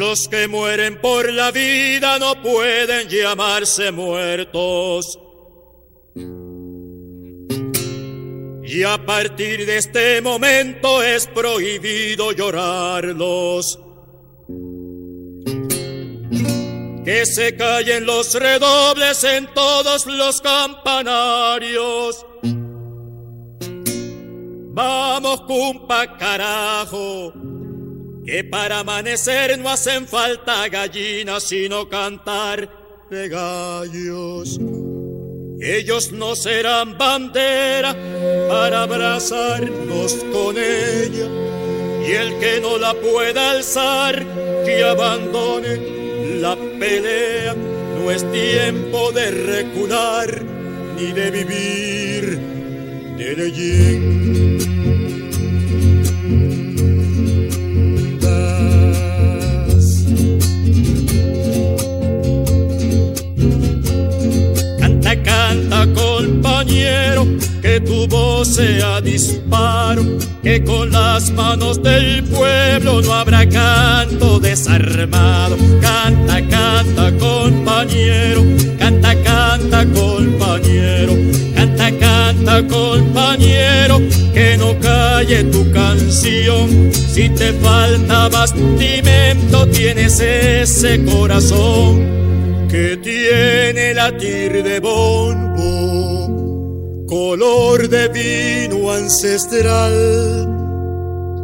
Los que mueren por la vida no pueden llamarse muertos. Y a partir de este momento es prohibido llorarlos. Que se callen los redobles en todos los campanarios. Vamos, cumpa, carajo que para amanecer no hacen falta gallinas sino cantar de gallos. Ellos no serán bandera para abrazarnos con ella y el que no la pueda alzar que abandone la pelea. No es tiempo de recular ni de vivir de leyenda. Tu voz sea disparo, que con las manos del pueblo no habrá canto desarmado. Canta, canta compañero, canta, canta compañero, canta, canta compañero, que no calle tu canción. Si te falta bastimento, tienes ese corazón que tiene latir de bombo, color de vino ancestral.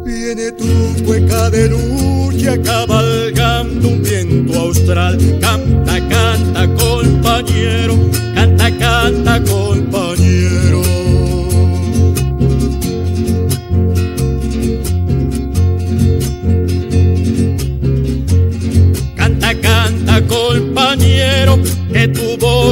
Viene tu cueca de lucha cabalgando un viento austral. Canta, canta, compañero, canta, canta, compañero.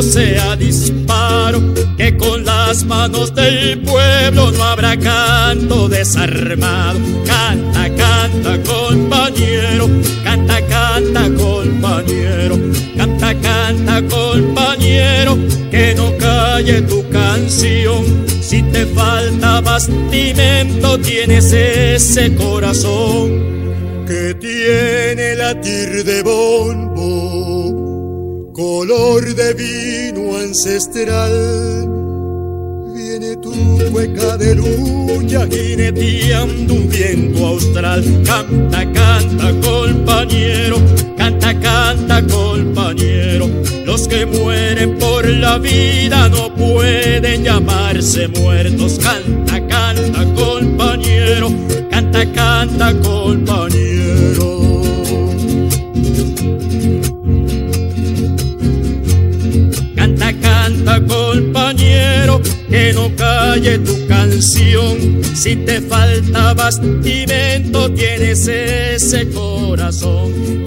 Sea disparo, que con las manos del pueblo no habrá canto desarmado. Canta, canta, compañero, canta, canta, compañero, canta, canta, compañero, que no calle tu canción. Si te falta bastimento, tienes ese corazón que tiene latir de bombo, color de vino ancestral. Viene tu cueca de lucha jineteando un viento austral. Canta, canta, compañero, canta, canta, compañero. Los que mueren por la vida no pueden llamarse muertos. Canta, canta, compañero, canta, canta, compañero. No calle tu canción. Si te falta bastimento, tienes ese corazón.